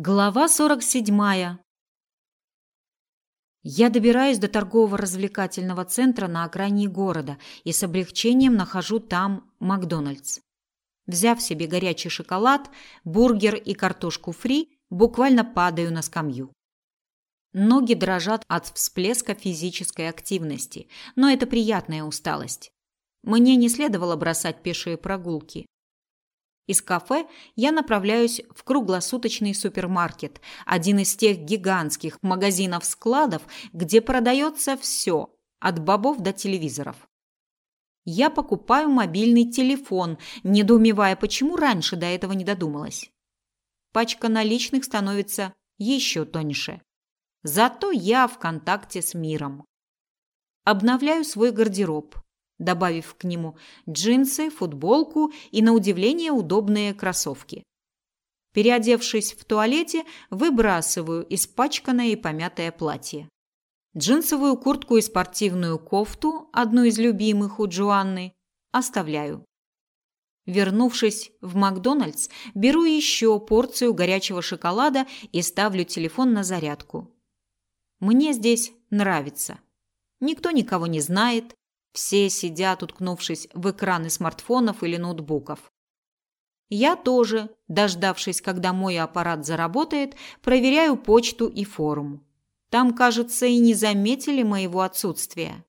Глава 47. Я добираюсь до торгово-развлекательного центра на окраине города и с облегчением нахожу там Макдональдс. Взяв себе горячий шоколад, бургер и картошку фри, буквально падаю на скамью. Ноги дрожат от всплеска физической активности, но это приятная усталость. Мне не следовало бросать пешие прогулки. Из кафе я направляюсь в круглосуточный супермаркет, один из тех гигантских магазинов-складов, где продается все, от бобов до телевизоров. Я покупаю мобильный телефон, недоумевая, почему раньше до этого не додумалась. Пачка наличных становится еще тоньше. Зато я в контакте с миром. Обновляю свой гардероб добавив к нему джинсы, футболку и, на удивление, удобные кроссовки. Переодевшись в туалете, выбрасываю испачканное и помятое платье. Джинсовую куртку и спортивную кофту, одну из любимых у Джоанны, оставляю. Вернувшись в Макдональдс, беру еще порцию горячего шоколада и ставлю телефон на зарядку. Мне здесь нравится. Никто никого не знает, все сидят, уткнувшись в экраны смартфонов или ноутбуков. Я тоже, дождавшись, когда мой аппарат заработает, проверяю почту и форум. Там, кажется, и не заметили моего отсутствия.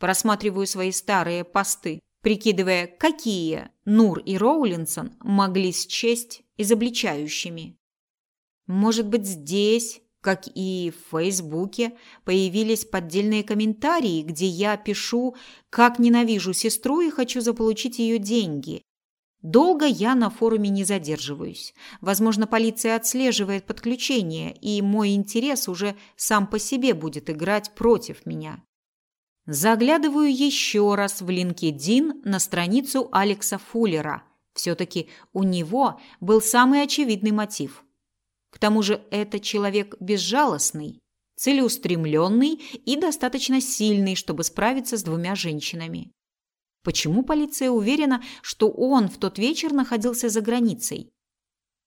Просматриваю свои старые посты, прикидывая, какие Нур и Роулинсон могли счесть изобличающими. Может быть, здесь как и в Фейсбуке, появились поддельные комментарии, где я пишу, как ненавижу сестру и хочу заполучить ее деньги. Долго я на форуме не задерживаюсь. Возможно, полиция отслеживает подключение, и мой интерес уже сам по себе будет играть против меня. Заглядываю еще раз в LinkedIn на страницу Алекса Фуллера. Все-таки у него был самый очевидный мотив – к тому же это человек безжалостный, целеустремленный и достаточно сильный, чтобы справиться с двумя женщинами. Почему полиция уверена, что он в тот вечер находился за границей?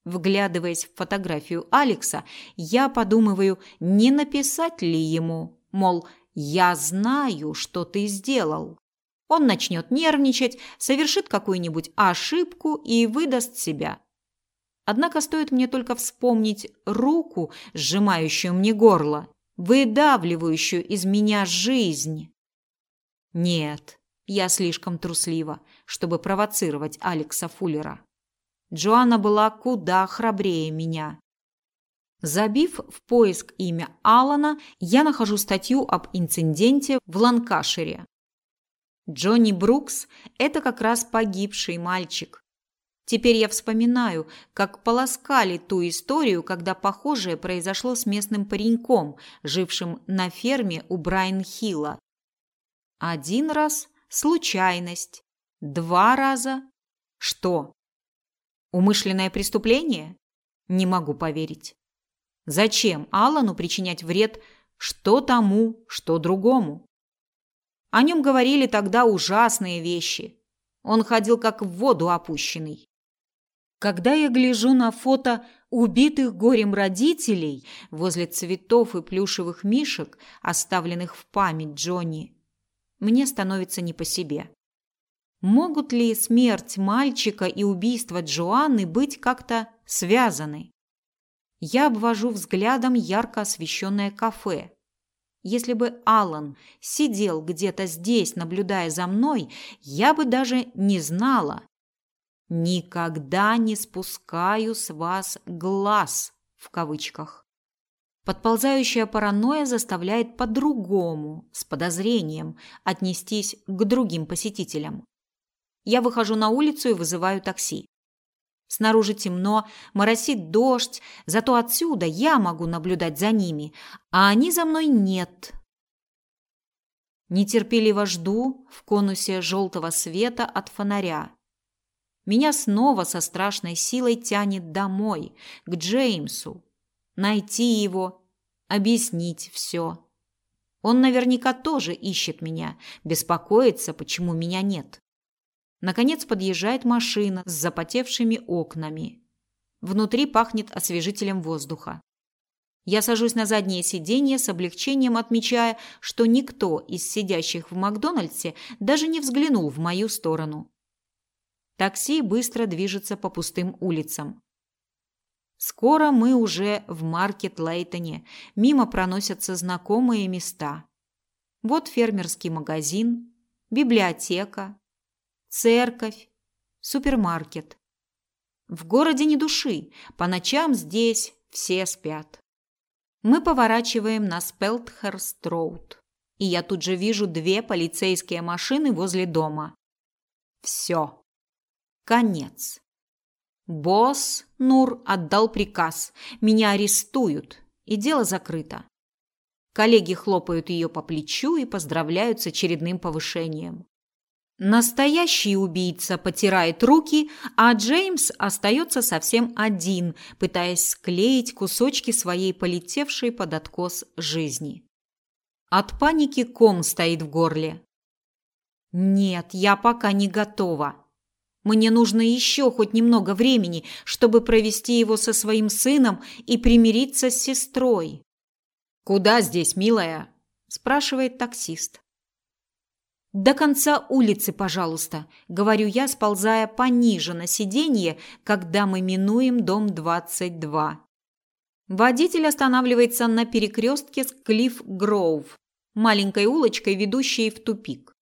Вглядываясь в фотографию Алекса, я подумываю, не написать ли ему, мол, я знаю, что ты сделал. Он начнет нервничать, совершит какую-нибудь ошибку и выдаст себя. Однако стоит мне только вспомнить руку, сжимающую мне горло, выдавливающую из меня жизнь. Нет, я слишком труслива, чтобы провоцировать Алекса Фуллера. Джоанна была куда храбрее меня. Забив в поиск имя Алана, я нахожу статью об инциденте в Ланкашире. Джонни Брукс – это как раз погибший мальчик. Теперь я вспоминаю, как полоскали ту историю, когда похожее произошло с местным пареньком, жившим на ферме у Брайан-Хилла. Один раз – случайность, два раза – что? Умышленное преступление? Не могу поверить. Зачем Алану причинять вред что тому, что другому? О нем говорили тогда ужасные вещи. Он ходил как в воду опущенный. Когда я гляжу на фото убитых горем родителей возле цветов и плюшевых мишек, оставленных в память Джонни, мне становится не по себе. Могут ли смерть мальчика и убийство Джоанны быть как-то связаны? Я обвожу взглядом ярко освещенное кафе. Если бы Алан сидел где-то здесь, наблюдая за мной, я бы даже не знала, Никогда не спускаю с вас глаз в кавычках. Подползающая паранойя заставляет по-другому, с подозрением, отнестись к другим посетителям. Я выхожу на улицу и вызываю такси. Снаружи темно, моросит дождь, зато отсюда я могу наблюдать за ними, а они за мной нет. Нетерпеливо жду в конусе желтого света от фонаря. Меня снова со страшной силой тянет домой, к Джеймсу. Найти его, объяснить все. Он наверняка тоже ищет меня, беспокоится, почему меня нет. Наконец подъезжает машина с запотевшими окнами. Внутри пахнет освежителем воздуха. Я сажусь на заднее сиденье с облегчением, отмечая, что никто из сидящих в Макдональдсе даже не взглянул в мою сторону. Такси быстро движется по пустым улицам. Скоро мы уже в Маркет-Лейтоне. Мимо проносятся знакомые места. Вот фермерский магазин, библиотека, церковь, супермаркет. В городе ни души, по ночам здесь все спят. Мы поворачиваем на Спелтхерст-роуд, и я тут же вижу две полицейские машины возле дома. Все. Конец. Босс Нур отдал приказ. Меня арестуют, и дело закрыто. Коллеги хлопают ее по плечу и поздравляют с очередным повышением. Настоящий убийца потирает руки, а Джеймс остается совсем один, пытаясь склеить кусочки своей полетевшей под откос жизни. От паники ком стоит в горле. Нет, я пока не готова. Мне нужно еще хоть немного времени, чтобы провести его со своим сыном и примириться с сестрой. Куда здесь, милая? спрашивает таксист. До конца улицы, пожалуйста, говорю я, сползая пониже на сиденье, когда мы минуем дом 22. Водитель останавливается на перекрестке с Клифф Гроув, маленькой улочкой, ведущей в тупик.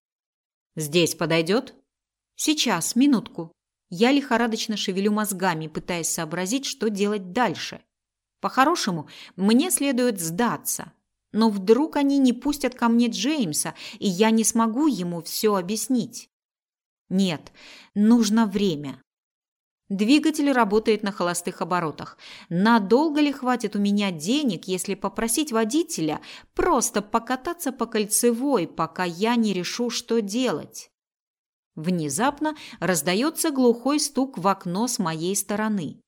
Здесь подойдет? Сейчас, минутку. Я лихорадочно шевелю мозгами, пытаясь сообразить, что делать дальше. По-хорошему, мне следует сдаться. Но вдруг они не пустят ко мне Джеймса, и я не смогу ему все объяснить. Нет, нужно время. Двигатель работает на холостых оборотах. Надолго ли хватит у меня денег, если попросить водителя просто покататься по кольцевой, пока я не решу, что делать? Внезапно раздается глухой стук в окно с моей стороны.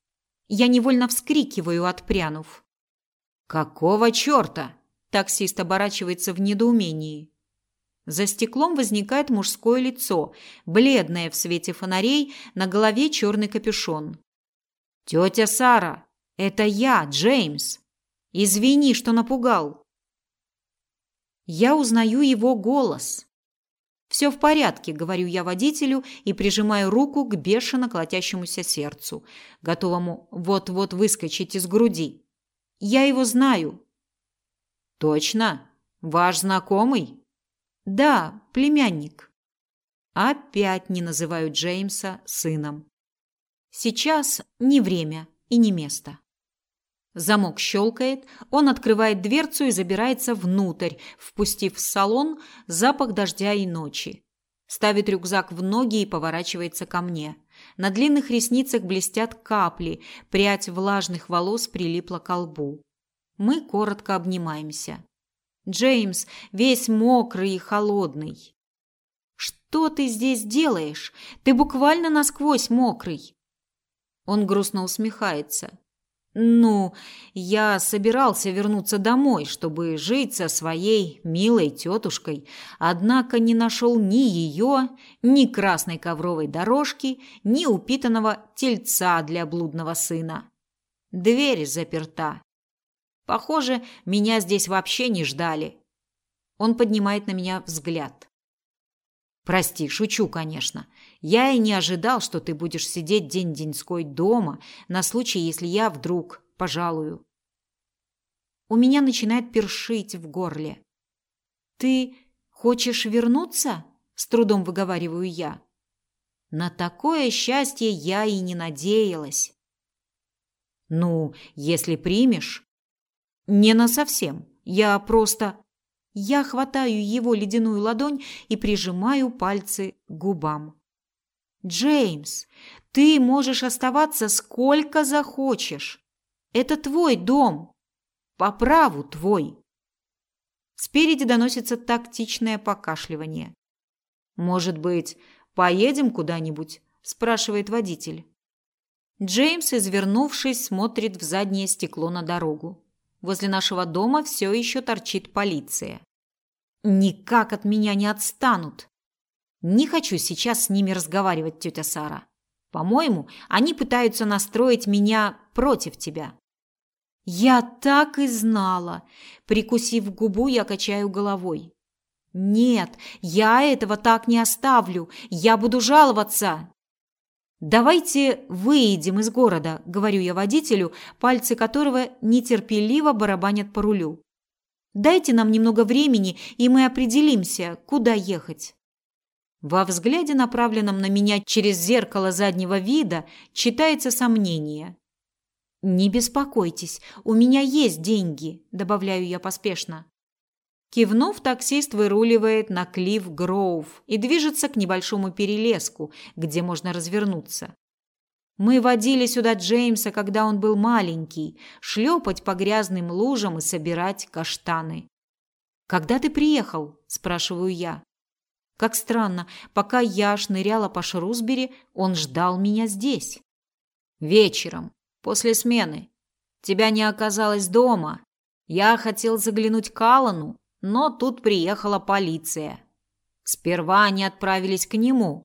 Я невольно вскрикиваю, отпрянув. «Какого черта?» Таксист оборачивается в недоумении. За стеклом возникает мужское лицо, бледное в свете фонарей, на голове черный капюшон. «Тетя Сара, это я, Джеймс. Извини, что напугал». Я узнаю его голос. Все в порядке, говорю я водителю и прижимаю руку к бешено колотящемуся сердцу, готовому вот-вот выскочить из груди. Я его знаю. Точно? Ваш знакомый? Да, племянник. Опять не называю Джеймса сыном. Сейчас не время и не место. Замок щелкает, он открывает дверцу и забирается внутрь, впустив в салон запах дождя и ночи. Ставит рюкзак в ноги и поворачивается ко мне. На длинных ресницах блестят капли, прядь влажных волос прилипла к лбу. Мы коротко обнимаемся. Джеймс весь мокрый и холодный. Что ты здесь делаешь? Ты буквально насквозь мокрый. Он грустно усмехается. Ну, я собирался вернуться домой, чтобы жить со своей милой тетушкой, однако не нашел ни ее, ни красной ковровой дорожки, ни упитанного тельца для блудного сына. Дверь заперта. Похоже, меня здесь вообще не ждали. Он поднимает на меня взгляд. Прости, шучу, конечно. Я и не ожидал, что ты будешь сидеть день-деньской дома на случай, если я вдруг пожалую. У меня начинает першить в горле. Ты хочешь вернуться? С трудом выговариваю я. На такое счастье я и не надеялась. Ну, если примешь. Не на совсем. Я просто я хватаю его ледяную ладонь и прижимаю пальцы к губам. Джеймс, ты можешь оставаться сколько захочешь. Это твой дом. По праву твой. Спереди доносится тактичное покашливание. Может быть, поедем куда-нибудь, спрашивает водитель. Джеймс, извернувшись, смотрит в заднее стекло на дорогу. Возле нашего дома все еще торчит полиция. Никак от меня не отстанут. Не хочу сейчас с ними разговаривать, тетя Сара. По-моему, они пытаются настроить меня против тебя. Я так и знала. Прикусив губу, я качаю головой. Нет, я этого так не оставлю. Я буду жаловаться. Давайте выедем из города, говорю я водителю, пальцы которого нетерпеливо барабанят по рулю. Дайте нам немного времени, и мы определимся, куда ехать. Во взгляде, направленном на меня через зеркало заднего вида, читается сомнение. Не беспокойтесь, у меня есть деньги, добавляю я поспешно. Кивнув, таксист выруливает на Клифф Гроув и движется к небольшому перелеску, где можно развернуться. Мы водили сюда Джеймса, когда он был маленький, шлепать по грязным лужам и собирать каштаны. «Когда ты приехал?» – спрашиваю я. Как странно, пока я шныряла по Шрусбери, он ждал меня здесь. Вечером, после смены. Тебя не оказалось дома. Я хотел заглянуть к Аллану, но тут приехала полиция. Сперва они отправились к нему.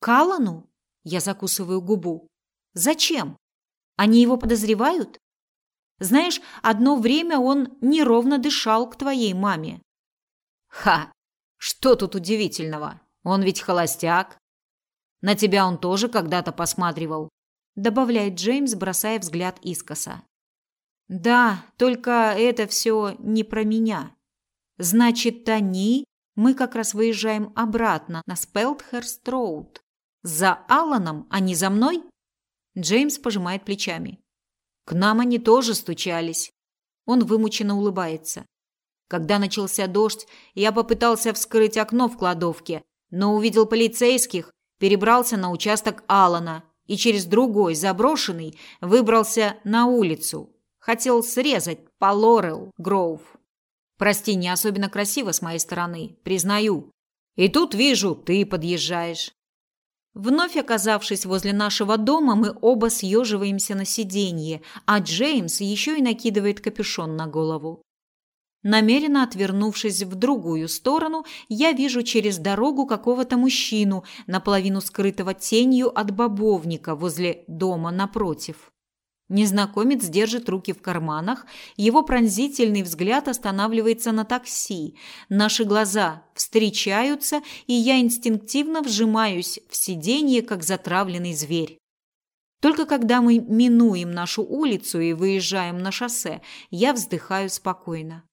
К Аллану? Я закусываю губу. Зачем? Они его подозревают? Знаешь, одно время он неровно дышал к твоей маме. Ха, что тут удивительного? Он ведь холостяк. На тебя он тоже когда-то посматривал, добавляет Джеймс, бросая взгляд искоса. Да, только это все не про меня. Значит, Тони, мы как раз выезжаем обратно на Спелтхерст-роуд. За Алланом, а не за мной? Джеймс пожимает плечами. К нам они тоже стучались. Он вымученно улыбается. Когда начался дождь, я попытался вскрыть окно в кладовке, но увидел полицейских, перебрался на участок Алана и через другой, заброшенный, выбрался на улицу. Хотел срезать по Лорел Гроув. Прости, не особенно красиво с моей стороны, признаю. И тут вижу, ты подъезжаешь. Вновь оказавшись возле нашего дома, мы оба съеживаемся на сиденье, а Джеймс еще и накидывает капюшон на голову. Намеренно отвернувшись в другую сторону, я вижу через дорогу какого-то мужчину, наполовину скрытого тенью от бобовника возле дома напротив. Незнакомец держит руки в карманах, его пронзительный взгляд останавливается на такси. Наши глаза встречаются, и я инстинктивно вжимаюсь в сиденье, как затравленный зверь. Только когда мы минуем нашу улицу и выезжаем на шоссе, я вздыхаю спокойно.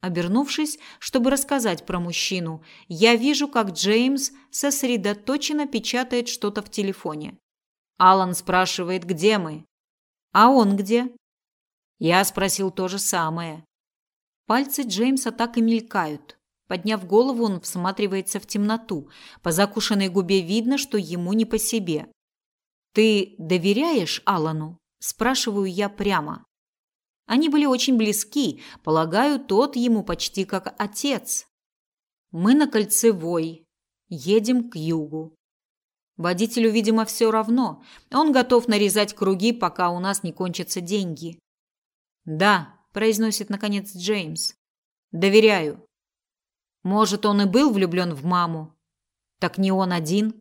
Обернувшись, чтобы рассказать про мужчину, я вижу, как Джеймс сосредоточенно печатает что-то в телефоне. Алан спрашивает, где мы. А он где? Я спросил то же самое. Пальцы Джеймса так и мелькают. Подняв голову, он всматривается в темноту. По закушенной губе видно, что ему не по себе. Ты доверяешь Алану? спрашиваю я прямо. Они были очень близки, полагаю, тот ему почти как отец. Мы на кольцевой, едем к югу. Водителю, видимо, все равно. Он готов нарезать круги, пока у нас не кончатся деньги. Да, произносит наконец Джеймс. Доверяю. Может, он и был влюблен в маму. Так не он один.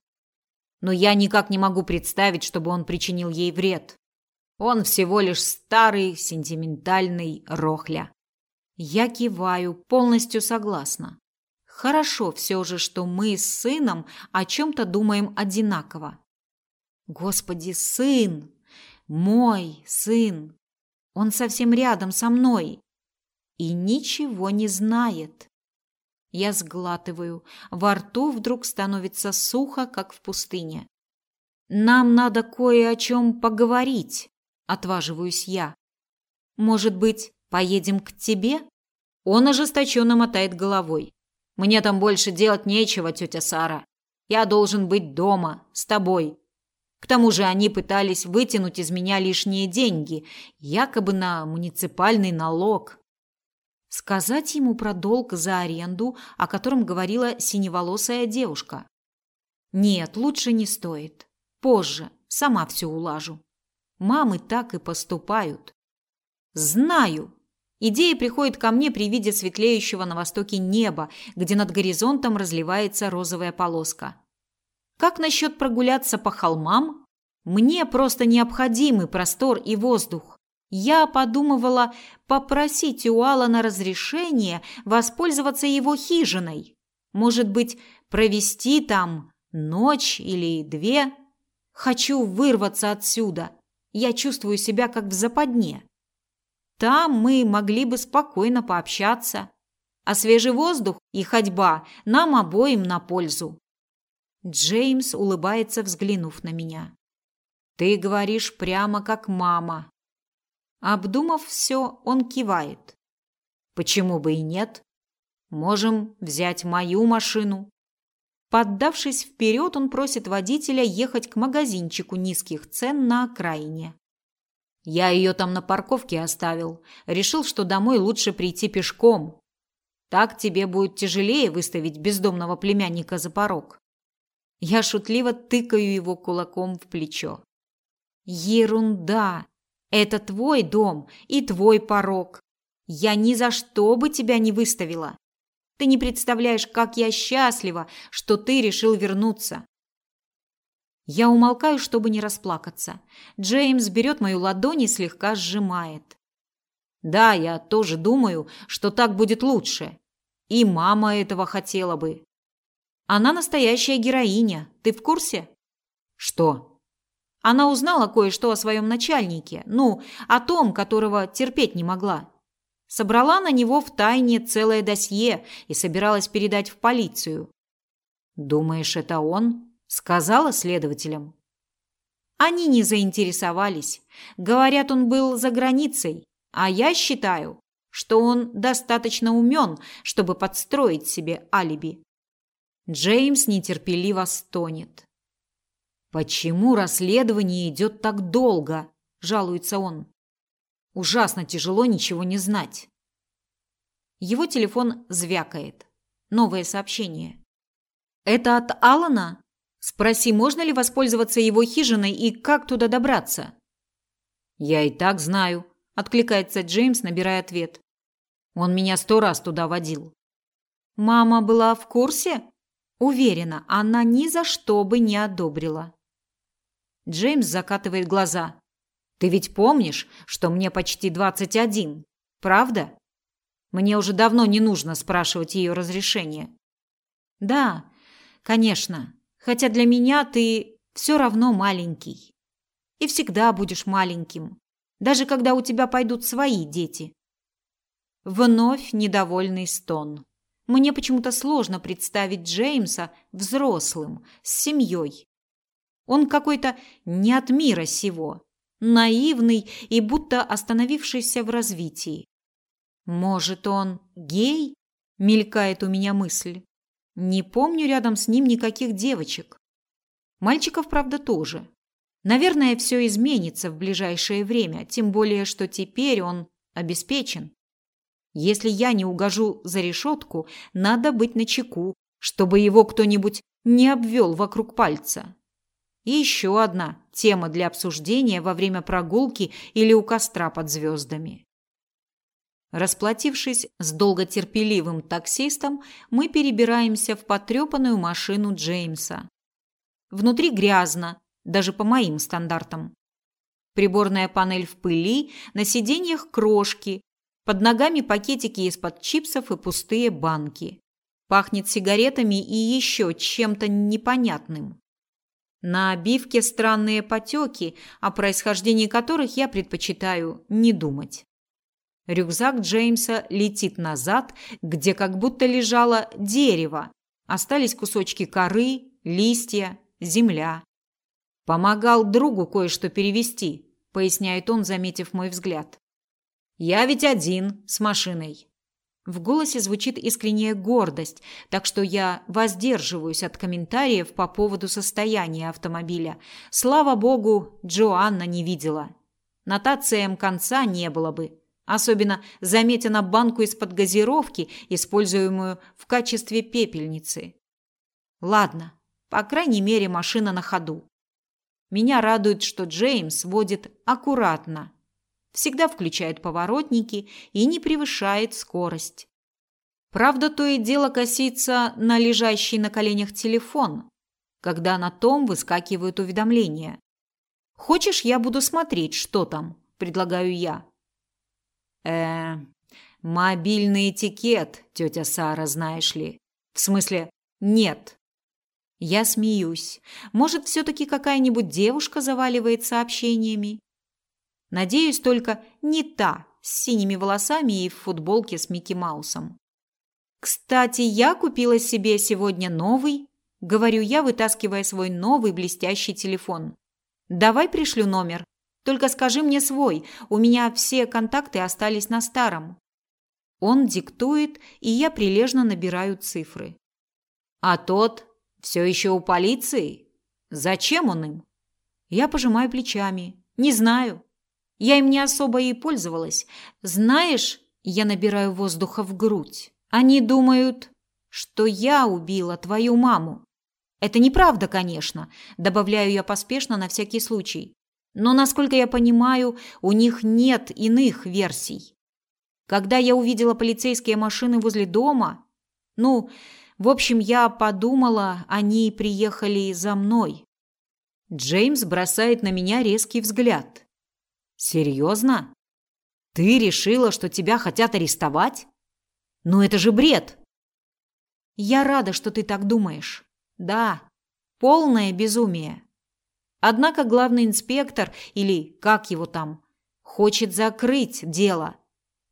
Но я никак не могу представить, чтобы он причинил ей вред. Он всего лишь старый сентиментальный рохля. Я киваю, полностью согласна. Хорошо все же, что мы с сыном о чем-то думаем одинаково. Господи, сын! Мой сын! Он совсем рядом со мной и ничего не знает. Я сглатываю, во рту вдруг становится сухо, как в пустыне. Нам надо кое о чем поговорить отваживаюсь я. Может быть, поедем к тебе? Он ожесточенно мотает головой. Мне там больше делать нечего, тетя Сара. Я должен быть дома с тобой. К тому же они пытались вытянуть из меня лишние деньги, якобы на муниципальный налог. Сказать ему про долг за аренду, о котором говорила синеволосая девушка. Нет, лучше не стоит. Позже, сама все улажу. Мамы так и поступают. Знаю. Идея приходит ко мне при виде светлеющего на востоке неба, где над горизонтом разливается розовая полоска. Как насчет прогуляться по холмам? Мне просто необходимы простор и воздух. Я подумывала попросить у Алана разрешения воспользоваться его хижиной. Может быть, провести там ночь или две. Хочу вырваться отсюда. Я чувствую себя как в западне. Там мы могли бы спокойно пообщаться. А свежий воздух и ходьба нам обоим на пользу. Джеймс улыбается, взглянув на меня. Ты говоришь прямо как мама. Обдумав все, он кивает. Почему бы и нет? Можем взять мою машину. Поддавшись вперед, он просит водителя ехать к магазинчику низких цен на окраине. Я ее там на парковке оставил. Решил, что домой лучше прийти пешком. Так тебе будет тяжелее выставить бездомного племянника за порог. Я шутливо тыкаю его кулаком в плечо. Ерунда. Это твой дом и твой порог. Я ни за что бы тебя не выставила. Ты не представляешь, как я счастлива, что ты решил вернуться. Я умолкаю, чтобы не расплакаться. Джеймс берет мою ладонь и слегка сжимает. Да, я тоже думаю, что так будет лучше. И мама этого хотела бы. Она настоящая героиня. Ты в курсе? Что? Она узнала кое-что о своем начальнике, ну, о том, которого терпеть не могла. Собрала на него в тайне целое досье и собиралась передать в полицию. Думаешь, это он? Сказала следователям. Они не заинтересовались. Говорят, он был за границей, а я считаю, что он достаточно умен, чтобы подстроить себе алиби. Джеймс нетерпеливо стонет. Почему расследование идет так долго? жалуется он. Ужасно тяжело ничего не знать. Его телефон звякает. Новое сообщение. Это от Алана? Спроси, можно ли воспользоваться его хижиной и как туда добраться. Я и так знаю, откликается Джеймс, набирая ответ. Он меня сто раз туда водил. Мама была в курсе? Уверена, она ни за что бы не одобрила. Джеймс закатывает глаза. Ты ведь помнишь, что мне почти двадцать один, правда? Мне уже давно не нужно спрашивать ее разрешения. Да, конечно. Хотя для меня ты все равно маленький. И всегда будешь маленьким, даже когда у тебя пойдут свои дети. Вновь недовольный стон. Мне почему-то сложно представить Джеймса взрослым, с семьей. Он какой-то не от мира сего, наивный и будто остановившийся в развитии. Может, он гей? Мелькает у меня мысль. Не помню рядом с ним никаких девочек. Мальчиков, правда, тоже. Наверное, все изменится в ближайшее время, тем более, что теперь он обеспечен. Если я не угожу за решетку, надо быть начеку, чтобы его кто-нибудь не обвел вокруг пальца. И еще одна тема для обсуждения во время прогулки или у костра под звездами. Расплатившись с долготерпеливым таксистом, мы перебираемся в потрепанную машину Джеймса. Внутри грязно, даже по моим стандартам. Приборная панель в пыли, на сиденьях крошки, под ногами пакетики из-под чипсов и пустые банки. Пахнет сигаретами и еще чем-то непонятным. На обивке странные потеки, о происхождении которых я предпочитаю не думать. Рюкзак Джеймса летит назад, где как будто лежало дерево. Остались кусочки коры, листья, земля. Помогал другу кое-что перевести, поясняет он, заметив мой взгляд. Я ведь один с машиной. В голосе звучит искренняя гордость, так что я воздерживаюсь от комментариев по поводу состояния автомобиля. Слава богу, Джоанна не видела. Нотациям конца не было бы особенно заметя на банку из-под газировки, используемую в качестве пепельницы. Ладно, по крайней мере, машина на ходу. Меня радует, что Джеймс водит аккуратно. Всегда включает поворотники и не превышает скорость. Правда, то и дело косится на лежащий на коленях телефон, когда на том выскакивают уведомления. Хочешь, я буду смотреть, что там? Предлагаю я. Э, мобильный этикет, тетя Сара, знаешь ли. В смысле, нет. Я смеюсь. Может, все-таки какая-нибудь девушка заваливает сообщениями? Надеюсь, только не та, с синими волосами и в футболке с Микки Маусом. Кстати, я купила себе сегодня новый, говорю я, вытаскивая свой новый блестящий телефон. Давай пришлю номер. Только скажи мне свой. У меня все контакты остались на старом. Он диктует, и я прилежно набираю цифры. А тот все еще у полиции? Зачем он им? Я пожимаю плечами. Не знаю. Я им не особо и пользовалась. Знаешь, я набираю воздуха в грудь. Они думают, что я убила твою маму. Это неправда, конечно, добавляю я поспешно на всякий случай. Но насколько я понимаю, у них нет иных версий. Когда я увидела полицейские машины возле дома, ну, в общем, я подумала, они приехали за мной. Джеймс бросает на меня резкий взгляд. Серьезно? Ты решила, что тебя хотят арестовать? Ну это же бред. Я рада, что ты так думаешь. Да, полное безумие. Однако главный инспектор или как его там хочет закрыть дело.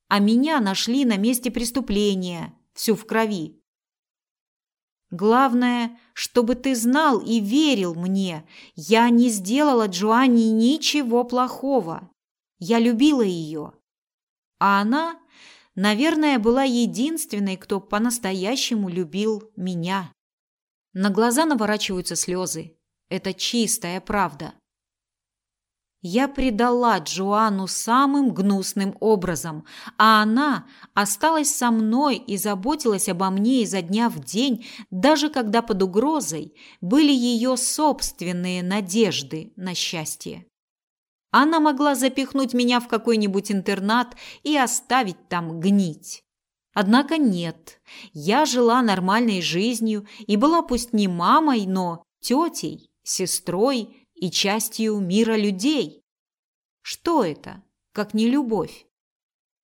А меня нашли на месте преступления, всю в крови. Главное, чтобы ты знал и верил мне. Я не сделала Джоанне ничего плохого. Я любила ее. А она, наверное, была единственной, кто по-настоящему любил меня. На глаза наворачиваются слезы. Это чистая правда. Я предала Джоанну самым гнусным образом, а она осталась со мной и заботилась обо мне изо дня в день, даже когда под угрозой были ее собственные надежды на счастье. Она могла запихнуть меня в какой-нибудь интернат и оставить там гнить. Однако нет, я жила нормальной жизнью и была пусть не мамой, но тетей сестрой и частью мира людей. Что это, как не любовь?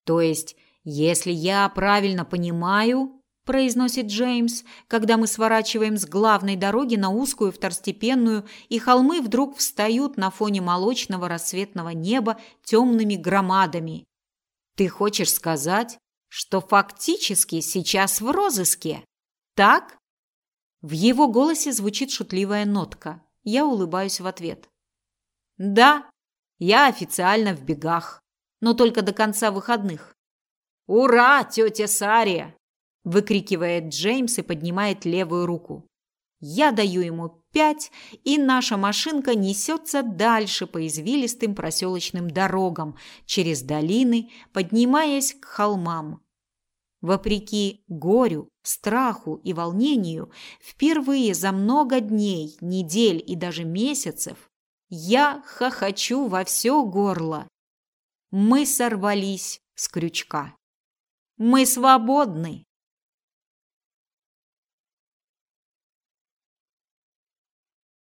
То есть, если я правильно понимаю, произносит Джеймс, когда мы сворачиваем с главной дороги на узкую второстепенную, и холмы вдруг встают на фоне молочного рассветного неба темными громадами. Ты хочешь сказать, что фактически сейчас в розыске? Так? В его голосе звучит шутливая нотка. Я улыбаюсь в ответ. Да, я официально в бегах, но только до конца выходных. Ура, тетя Сария! выкрикивает Джеймс и поднимает левую руку. Я даю ему пять, и наша машинка несется дальше по извилистым проселочным дорогам, через долины, поднимаясь к холмам. Вопреки горю, страху и волнению, впервые за много дней, недель и даже месяцев я хохочу во все горло. Мы сорвались с крючка. Мы свободны.